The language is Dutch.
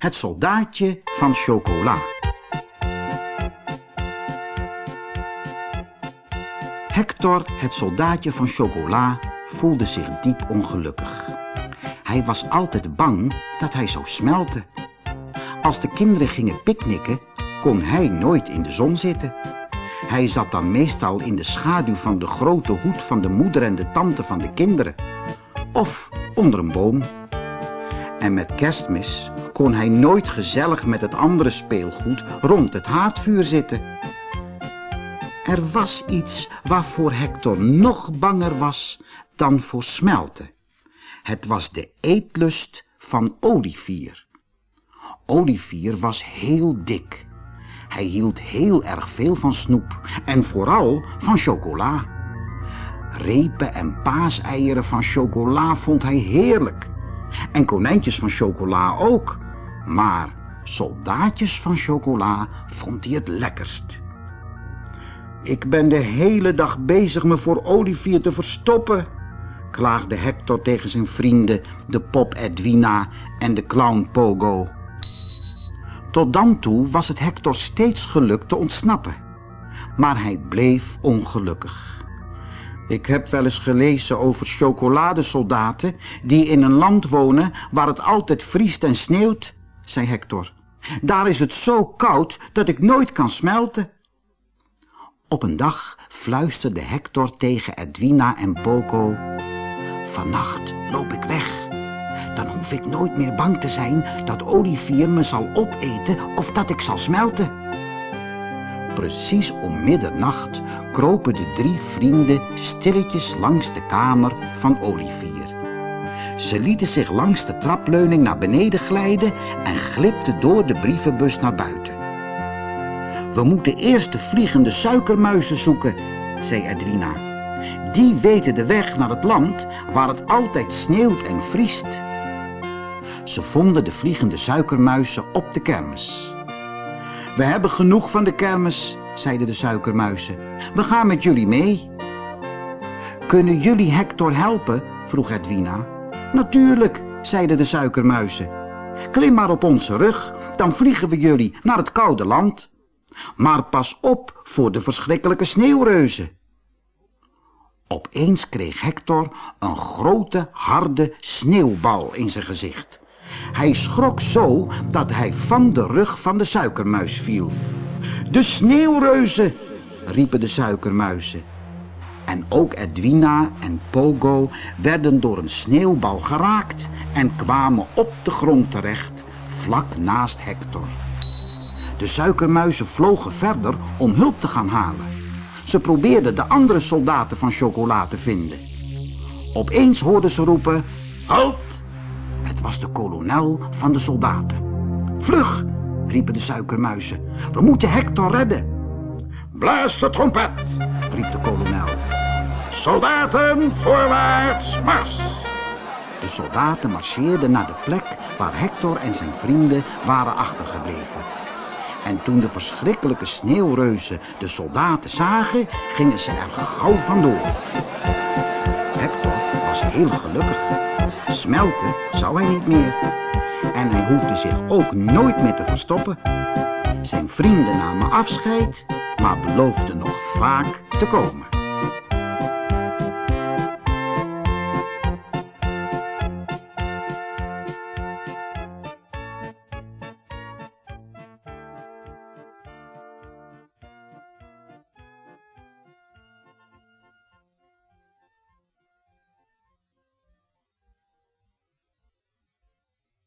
het soldaatje van chocola. Hector, het soldaatje van chocola, voelde zich diep ongelukkig. Hij was altijd bang dat hij zou smelten. Als de kinderen gingen picknicken, kon hij nooit in de zon zitten. Hij zat dan meestal in de schaduw van de grote hoed van de moeder en de tante van de kinderen. Of onder een boom. En met kerstmis kon hij nooit gezellig met het andere speelgoed rond het haardvuur zitten. Er was iets waarvoor Hector nog banger was dan voor smelten. Het was de eetlust van Olivier. Olivier was heel dik. Hij hield heel erg veel van snoep en vooral van chocola. Repen en paaseieren van chocola vond hij heerlijk. En konijntjes van chocola ook. Maar soldaatjes van chocola vond hij het lekkerst. Ik ben de hele dag bezig me voor Olivier te verstoppen, klaagde Hector tegen zijn vrienden, de pop Edwina en de clown Pogo. Tot dan toe was het Hector steeds gelukt te ontsnappen. Maar hij bleef ongelukkig. Ik heb wel eens gelezen over chocoladesoldaten die in een land wonen waar het altijd vriest en sneeuwt, zei Hector. Daar is het zo koud dat ik nooit kan smelten. Op een dag fluisterde Hector tegen Edwina en Poco. Vannacht loop ik weg. Dan hoef ik nooit meer bang te zijn dat Olivier me zal opeten of dat ik zal smelten. Precies om middernacht kropen de drie vrienden stilletjes langs de kamer van Olivier. Ze lieten zich langs de trapleuning naar beneden glijden en glipten door de brievenbus naar buiten. We moeten eerst de vliegende suikermuizen zoeken, zei Edwina. Die weten de weg naar het land waar het altijd sneeuwt en vriest. Ze vonden de vliegende suikermuizen op de kermis. We hebben genoeg van de kermis, zeiden de suikermuizen. We gaan met jullie mee. Kunnen jullie Hector helpen? vroeg Edwina. Natuurlijk, zeiden de suikermuizen. Klim maar op onze rug, dan vliegen we jullie naar het koude land. Maar pas op voor de verschrikkelijke sneeuwreuzen. Opeens kreeg Hector een grote, harde sneeuwbal in zijn gezicht. Hij schrok zo dat hij van de rug van de suikermuis viel. De sneeuwreuzen, riepen de suikermuizen. En ook Edwina en Pogo werden door een sneeuwbal geraakt en kwamen op de grond terecht, vlak naast Hector. De suikermuizen vlogen verder om hulp te gaan halen. Ze probeerden de andere soldaten van chocola te vinden. Opeens hoorden ze roepen, halt! Het was de kolonel van de soldaten. Vlug, riepen de suikermuizen. We moeten Hector redden. Blaas de trompet, riep de kolonel. Soldaten, voorwaarts, mars! De soldaten marcheerden naar de plek waar Hector en zijn vrienden waren achtergebleven. En toen de verschrikkelijke sneeuwreuzen de soldaten zagen, gingen ze er gauw vandoor. Hector was heel gelukkig. Smelten zou hij niet meer. En hij hoefde zich ook nooit meer te verstoppen. Zijn vrienden namen afscheid, maar beloofden nog vaak te komen.